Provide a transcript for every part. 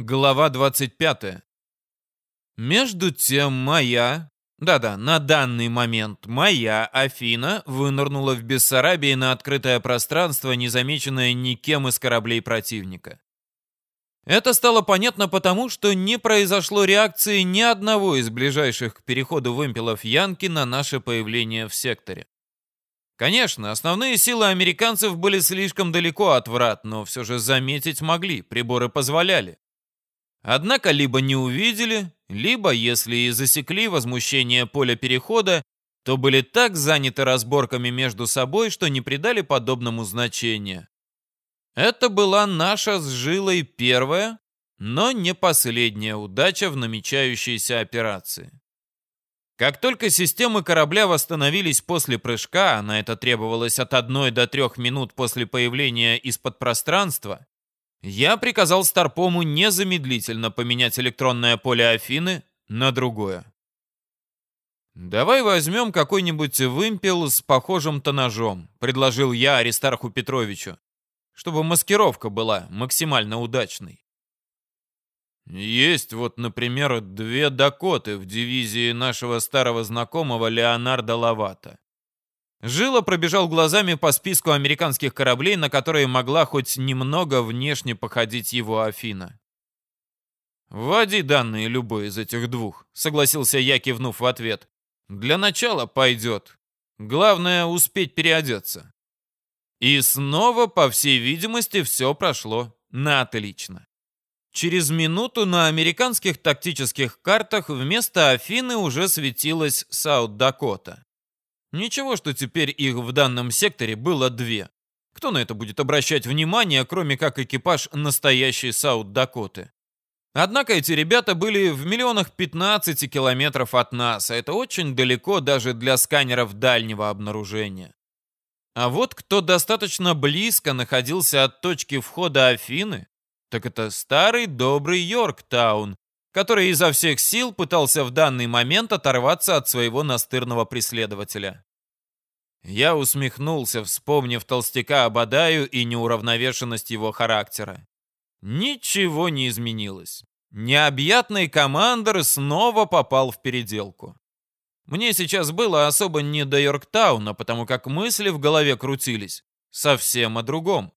Глава 25. Между тем моя, да-да, на данный момент моя Афина вынырнула в Бессарабии на открытое пространство, незамеченное никем из кораблей противника. Это стало понятно потому, что не произошло реакции ни одного из ближайших к переходу вымпелов Янки на наше появление в секторе. Конечно, основные силы американцев были слишком далеко от врат, но все же заметить могли, приборы позволяли. Однако либо не увидели, либо, если и засекли возмущение поля перехода, то были так заняты разборками между собой, что не придали подобному значения. Это была наша с Жилой первая, но не последняя удача в намечающейся операции. Как только системы корабля восстановились после прыжка, на это требовалось от 1 до 3 минут после появления из-под пространства, я приказал Старпому незамедлительно поменять электронное поле Афины на другое. «Давай возьмем какой-нибудь вымпел с похожим тонажом», — предложил я Аристарху Петровичу, чтобы маскировка была максимально удачной. Есть вот, например, две Дакоты в дивизии нашего старого знакомого Леонардо Лавата. Жила пробежал глазами по списку американских кораблей, на которые могла хоть немного внешне походить его Афина. «Вводи данные любой из этих двух», — согласился я, кивнув в ответ. «Для начала пойдет. Главное — успеть переодеться». И снова, по всей видимости, все прошло на отлично. Через минуту на американских тактических картах вместо Афины уже светилась Саут-Дакота. Ничего, что теперь их в данном секторе было две. Кто на это будет обращать внимание, кроме как экипаж настоящей Саут-Дакоты? Однако эти ребята были в миллионах 15 километров от нас, а это очень далеко даже для сканеров дальнего обнаружения. А вот кто достаточно близко находился от точки входа Афины, так это старый добрый Йорктаун, который изо всех сил пытался в данный момент оторваться от своего настырного преследователя. Я усмехнулся, вспомнив толстяка Абадаю и неуравновешенность его характера. Ничего не изменилось. Необъятный командор снова попал в переделку. Мне сейчас было особо не до Йорктауна, потому как мысли в голове крутились совсем о другом.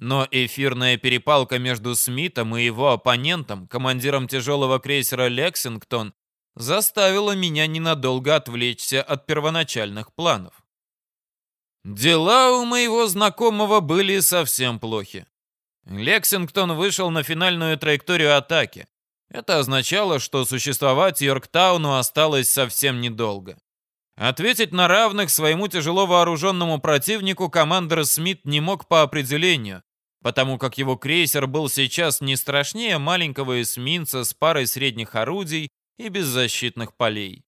Но эфирная перепалка между Смитом и его оппонентом, командиром тяжелого крейсера «Лексингтон», заставила меня ненадолго отвлечься от первоначальных планов. Дела у моего знакомого были совсем плохи. Лексингтон вышел на финальную траекторию атаки. Это означало, что существовать Йорктауну осталось совсем недолго. Ответить на равных своему тяжело вооруженному противнику командир Смит не мог по определению, потому как его крейсер был сейчас не страшнее маленького эсминца с парой средних орудий и беззащитных полей.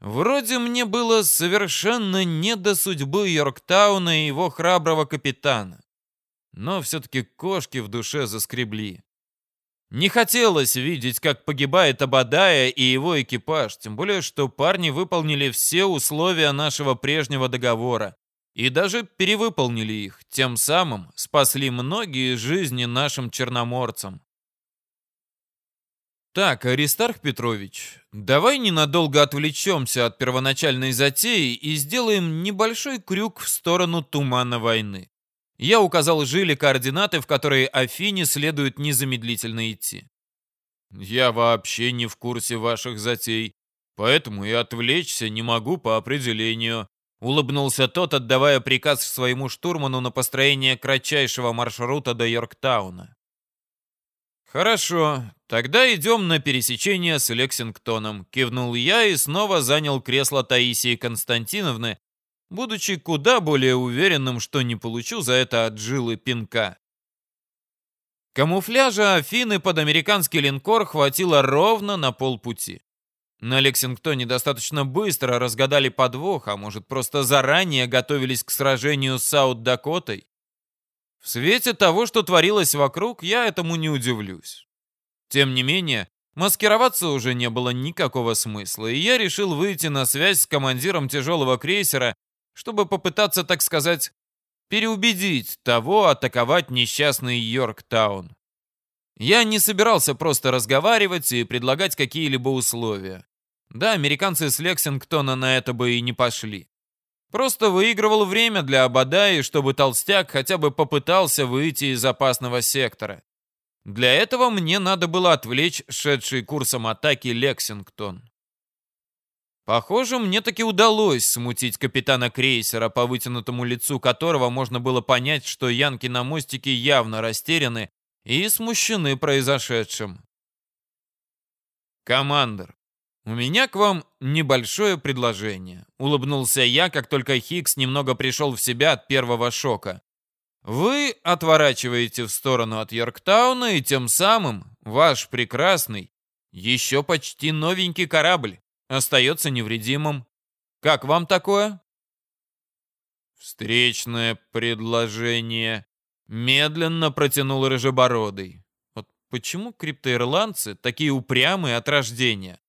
Вроде мне было совершенно не до судьбы Йорктауна и его храброго капитана. Но все-таки кошки в душе заскребли. Не хотелось видеть, как погибает Абадая и его экипаж, тем более, что парни выполнили все условия нашего прежнего договора, и даже перевыполнили их, тем самым спасли многие жизни нашим черноморцам. Так, Аристарх Петрович, давай ненадолго отвлечемся от первоначальной затеи и сделаем небольшой крюк в сторону тумана войны. Я указал Жиле координаты, в которые Афине следует незамедлительно идти. Я вообще не в курсе ваших затей, поэтому и отвлечься не могу по определению, Улыбнулся тот, отдавая приказ своему штурману на построение кратчайшего маршрута до Йорктауна. «Хорошо, тогда идем на пересечение с Лексингтоном», — кивнул я и снова занял кресло Таисии Константиновны, будучи куда более уверенным, что не получу за это от жилы пинка. Камуфляжа Афины под американский линкор хватило ровно на полпути. На Лексингтоне достаточно быстро разгадали подвох, а может просто заранее готовились к сражению с Саут-Дакотой. В свете того, что творилось вокруг, я этому не удивлюсь. Тем не менее, маскироваться уже не было никакого смысла, и я решил выйти на связь с командиром тяжелого крейсера, чтобы попытаться, так сказать, переубедить того атаковать несчастный Йорктаун. Я не собирался просто разговаривать и предлагать какие-либо условия. Да, американцы с Лексингтона на это бы и не пошли. Просто выигрывал время для Абадаи, чтобы толстяк хотя бы попытался выйти из опасного сектора. Для этого мне надо было отвлечь шедший курсом атаки Лексингтон. Похоже, мне таки удалось смутить капитана крейсера, по вытянутому лицу которого можно было понять, что янки на мостике явно растеряны и смущены произошедшим. «Командор, у меня к вам небольшое предложение», — улыбнулся я, как только Хикс немного пришел в себя от первого шока. «Вы отворачиваете в сторону от Йорктауна, и тем самым ваш прекрасный, еще почти новенький корабль остается невредимым. Как вам такое? Встречное предложение. Медленно протянул Рыжебородый. Вот почему криптоирландцы такие упрямые от рождения?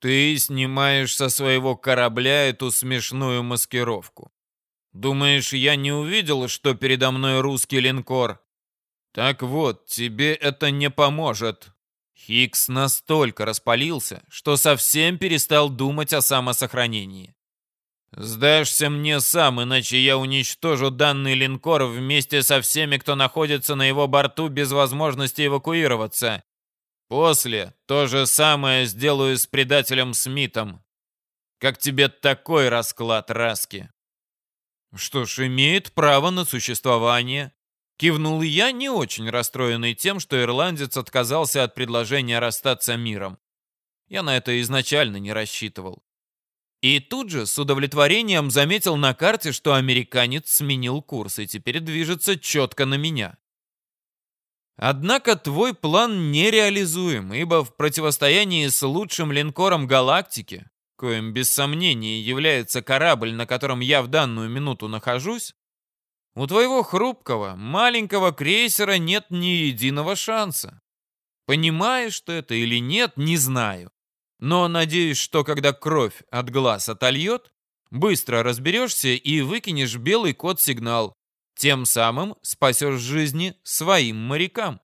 Ты снимаешь со своего корабля эту смешную маскировку. Думаешь, я не увидел, что передо мной русский линкор? Так вот, тебе это не поможет. Хикс настолько распалился, что совсем перестал думать о самосохранении. «Сдашься мне сам, иначе я уничтожу данный линкор вместе со всеми, кто находится на его борту без возможности эвакуироваться. После то же самое сделаю с предателем Смитом. Как тебе такой расклад, Раски?» «Что ж, имеет право на существование. Кивнул я, не очень расстроенный тем, что ирландец отказался от предложения расстаться миром. Я на это изначально не рассчитывал. И тут же с удовлетворением заметил на карте, что американец сменил курс и теперь движется четко на меня. Однако твой план нереализуем, ибо в противостоянии с лучшим линкором галактики, коим без сомнения является корабль, на котором я в данную минуту нахожусь, у твоего хрупкого, маленького крейсера нет ни единого шанса. Понимаешь ты это или нет, не знаю. Но надеюсь, что когда кровь от глаз отольет, быстро разберешься и выкинешь белый код-сигнал. Тем самым спасешь жизни своим морякам.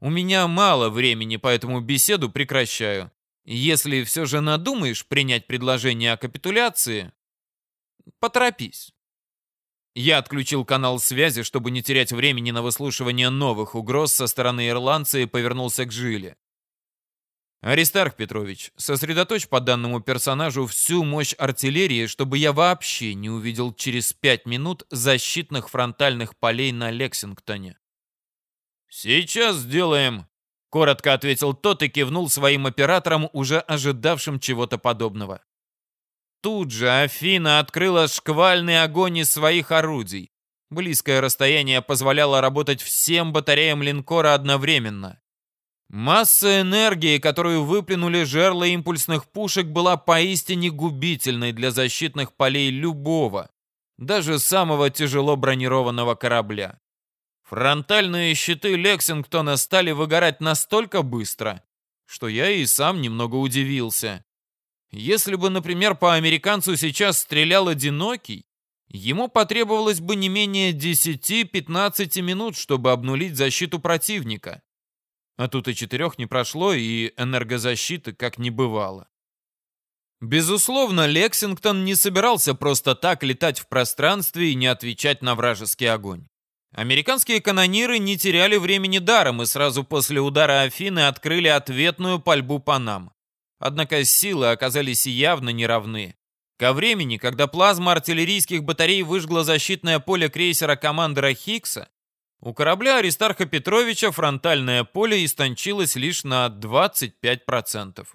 У меня мало времени, поэтому беседу прекращаю. Если все же надумаешь принять предложение о капитуляции, поторопись. Я отключил канал связи, чтобы не терять времени на выслушивание новых угроз со стороны ирландца и повернулся к Жиле. «Аристарх Петрович, сосредоточь по данному персонажу всю мощь артиллерии, чтобы я вообще не увидел через пять минут защитных фронтальных полей на Лексингтоне». «Сейчас сделаем», — коротко ответил тот и кивнул своим операторам, уже ожидавшим чего-то подобного. Тут же Афина открыла шквальный огонь из своих орудий. Близкое расстояние позволяло работать всем батареям линкора одновременно. Масса энергии, которую выплюнули жерла импульсных пушек, была поистине губительной для защитных полей любого, даже самого тяжело бронированного корабля. Фронтальные щиты Лексингтона стали выгорать настолько быстро, что я и сам немного удивился. Если бы, например, по американцу сейчас стрелял одинокий, ему потребовалось бы не менее 10-15 минут, чтобы обнулить защиту противника. А тут и четырех не прошло, и энергозащиты как не бывало. Безусловно, Лексингтон не собирался просто так летать в пространстве и не отвечать на вражеский огонь. Американские канониры не теряли времени даром и сразу после удара Афины открыли ответную пальбу по нам. Однако силы оказались явно неравны. Ко времени, когда плазма артиллерийских батарей выжгла защитное поле крейсера командора Хиггса, у корабля Аристарха Петровича фронтальное поле истончилось лишь на 25%.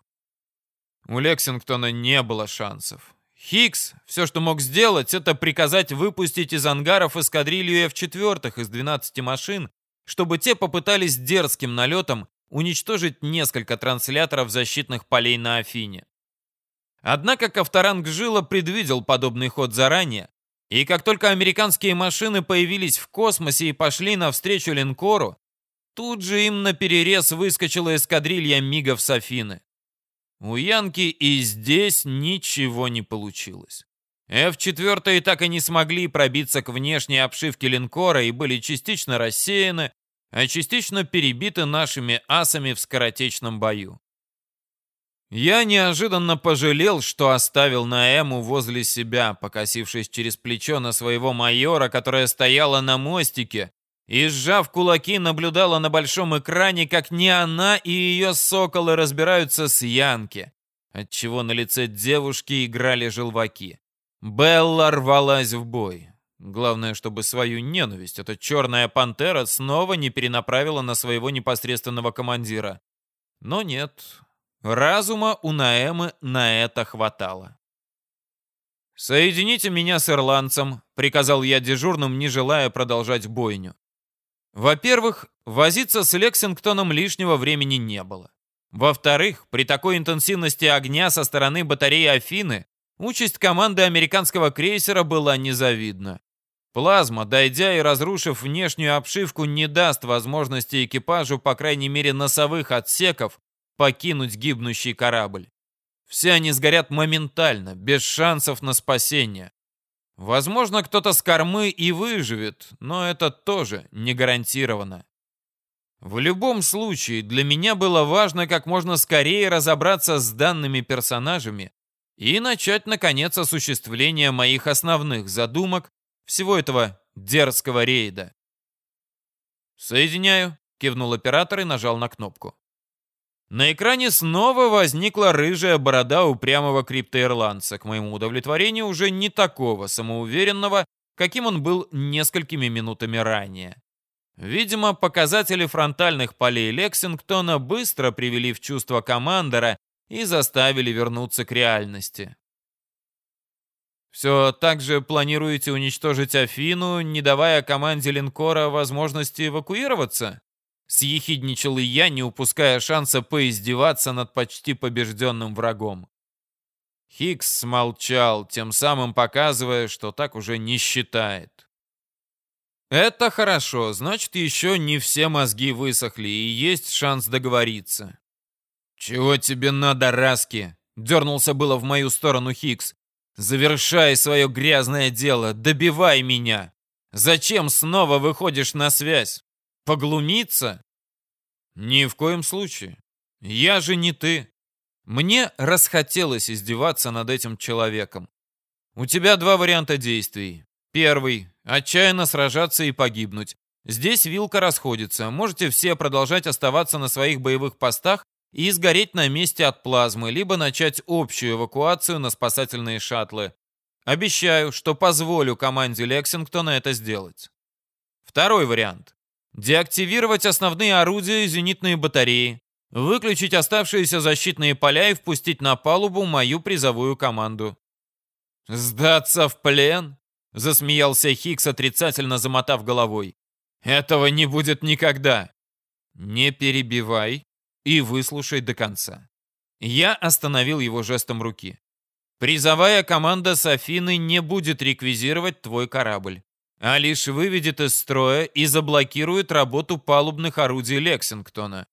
У Лексингтона не было шансов. Хиггс все, что мог сделать, это приказать выпустить из ангаров эскадрилью F-4 из 12 машин, чтобы те попытались дерзким налетом уничтожить несколько трансляторов защитных полей на Афине. Однако Ковторанг Жила предвидел подобный ход заранее, и как только американские машины появились в космосе и пошли навстречу линкору, тут же им на перерез выскочила эскадрилья мигов с Афины. У Янки и здесь ничего не получилось. F-4 так и не смогли пробиться к внешней обшивке линкора и были частично рассеяны, а частично перебиты нашими асами в скоротечном бою. Я неожиданно пожалел, что оставил Наэму возле себя, покосившись через плечо на своего майора, которая стояла на мостике и, сжав кулаки, наблюдала на большом экране, как не она и ее соколы разбираются с Янки, отчего на лице девушки играли желваки. Белла рвалась в бой. Главное, чтобы свою ненависть эта черная пантера снова не перенаправила на своего непосредственного командира. Но нет, разума у Наэмы на это хватало. «Соедините меня с ирландцем», — приказал я дежурным, не желая продолжать бойню. Во-первых, возиться с Лексингтоном лишнего времени не было. Во-вторых, при такой интенсивности огня со стороны батареи Афины участь команды американского крейсера была незавидна. Плазма, дойдя и разрушив внешнюю обшивку, не даст возможности экипажу, по крайней мере носовых отсеков, покинуть гибнущий корабль. Все они сгорят моментально, без шансов на спасение. Возможно, кто-то с кормы и выживет, но это тоже не гарантировано. В любом случае, для меня было важно как можно скорее разобраться с данными персонажами и начать, наконец, осуществление моих основных задумок всего этого дерзкого рейда. «Соединяю», — кивнул оператор и нажал на кнопку. На экране снова возникла рыжая борода упрямого криптоирландца, к моему удовлетворению уже не такого самоуверенного, каким он был несколькими минутами ранее. Видимо, показатели фронтальных полей Лексингтона быстро привели в чувство командора и заставили вернуться к реальности. Все так же планируете уничтожить Афину, не давая команде линкора возможности эвакуироваться? Съехидничал и я, не упуская шанса поиздеваться над почти побежденным врагом. Хикс смолчал, тем самым показывая, что так уже не считает. Это хорошо, значит, еще не все мозги высохли, и есть шанс договориться. «Чего тебе надо, Раски?» — дернулся было в мою сторону Хикс. Завершай свое грязное дело, добивай меня. Зачем снова выходишь на связь? Поглумиться? Ни в коем случае. Я же не ты. Мне расхотелось издеваться над этим человеком. У тебя два варианта действий. Первый — отчаянно сражаться и погибнуть. Здесь вилка расходится. Можете все продолжать оставаться на своих боевых постах и сгореть на месте от плазмы, либо начать общую эвакуацию на спасательные шаттлы. Обещаю, что позволю команде Лексингтона это сделать. Второй вариант. Деактивировать основные орудия и зенитные батареи, выключить оставшиеся защитные поля и впустить на палубу мою призовую команду. «Сдаться в плен?» — засмеялся Хикс, отрицательно замотав головой. «Этого не будет никогда!» «Не перебивай и выслушай до конца. Я остановил его жестом руки. Призовая команда Софины не будет реквизировать твой корабль, а лишь выведет из строя и заблокирует работу палубных орудий Лексингтона.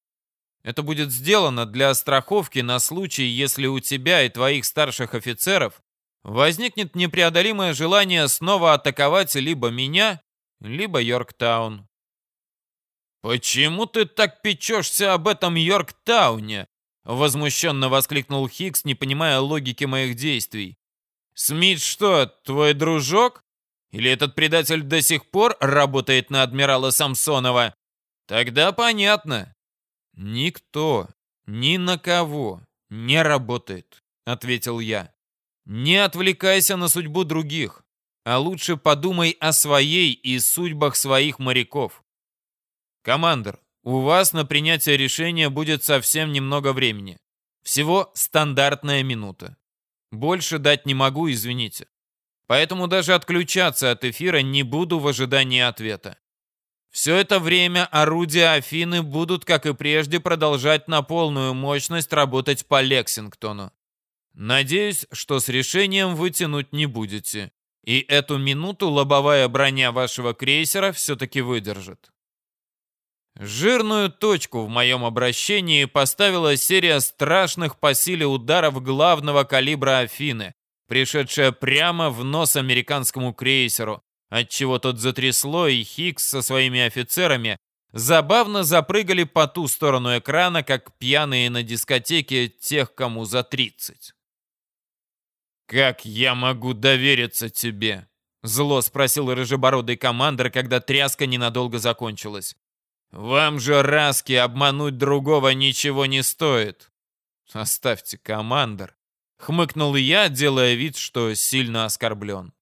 Это будет сделано для страховки на случай, если у тебя и твоих старших офицеров возникнет непреодолимое желание снова атаковать либо меня, либо Йорктаун. «Почему ты так печешься об этом Йорктауне?» Возмущенно воскликнул Хикс, не понимая логики моих действий. «Смит что, твой дружок? Или этот предатель до сих пор работает на адмирала Самсонова? Тогда понятно». «Никто, ни на кого не работает», — ответил я. «Не отвлекайся на судьбу других, а лучше подумай о своей и судьбах своих моряков. «Командор, у вас на принятие решения будет совсем немного времени. Всего стандартная минута. Больше дать не могу, извините. Поэтому даже отключаться от эфира не буду в ожидании ответа. Все это время орудия Афины будут, как и прежде, продолжать на полную мощность работать по Лексингтону. Надеюсь, что с решением вы тянуть не будете. И эту минуту лобовая броня вашего крейсера все-таки выдержит. Жирную точку в моем обращении поставила серия страшных по силе ударов главного калибра Афины, пришедшая прямо в нос американскому крейсеру, отчего тот затрясло, и Хикс со своими офицерами забавно запрыгали по ту сторону экрана, как пьяные на дискотеке тех, кому за 30. «Как я могу довериться тебе?» Зло спросил рыжебородый командир, когда тряска ненадолго закончилась. «Вам же, Раски, обмануть другого ничего не стоит». «Оставьте, командир», — хмыкнул я, делая вид, что сильно оскорблен.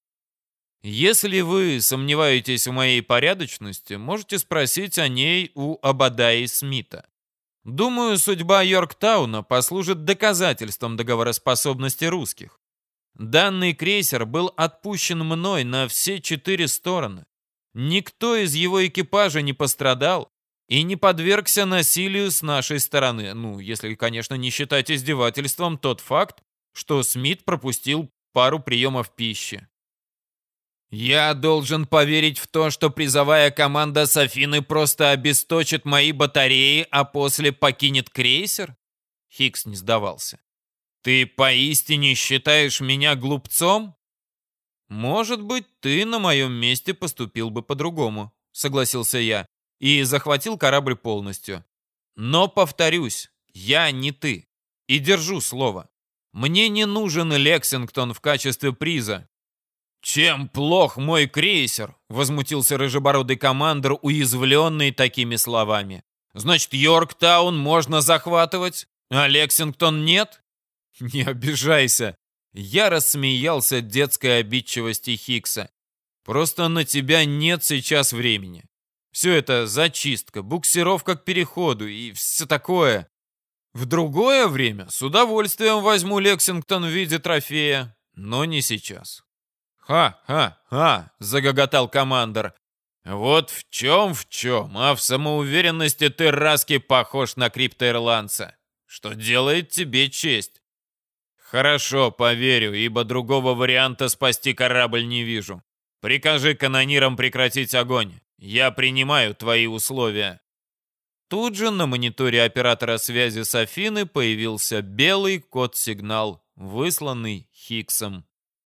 «Если вы сомневаетесь в моей порядочности, можете спросить о ней у Абадаи Смита. Думаю, судьба Йорктауна послужит доказательством договороспособности русских. Данный крейсер был отпущен мной на все четыре стороны. Никто из его экипажа не пострадал и не подвергся насилию с нашей стороны. Ну, если, конечно, не считать издевательством тот факт, что Смит пропустил пару приемов пищи. Я должен поверить в то, что призовая команда Софины просто обесточит мои батареи, а после покинет крейсер? Хикс не сдавался. Ты поистине считаешь меня глупцом? Может быть, ты на моем месте поступил бы по-другому, согласился я и захватил корабль полностью. Но, повторюсь, я не ты. И держу слово. Мне не нужен Лексингтон в качестве приза. «Чем плох мой крейсер?» — возмутился рыжебородый командир, уязвленный такими словами. «Значит, Йорктаун можно захватывать, а Лексингтон нет?» «Не обижайся!» Я рассмеялся детской обидчивости Хикса. «Просто на тебя нет сейчас времени. Все это зачистка, буксировка к переходу и все такое. В другое время с удовольствием возьму Лексингтон в виде трофея, но не сейчас. «Ха-ха-ха!» — загоготал командор. «Вот в чем в чем, а в самоуверенности ты, Раски, похож на криптоирландца, что делает тебе честь. Хорошо, поверю, ибо другого варианта спасти корабль не вижу. Прикажи канонирам прекратить огонь. Я принимаю твои условия». Тут же на мониторе оператора связи с Афины появился белый код-сигнал, высланный Хиксом.